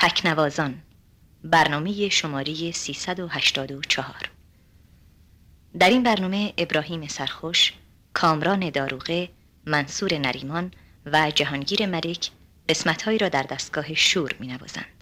تکنوازان برنامه شماره 384 در این برنامه ابراهیم سرخوش، کامران داروغه، منصور نریمان و جهانگیر ملک قسمتهایی را در دستگاه شور می نوازند.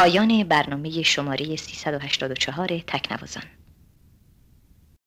پایان برنامه شماره 384 تکنوازان.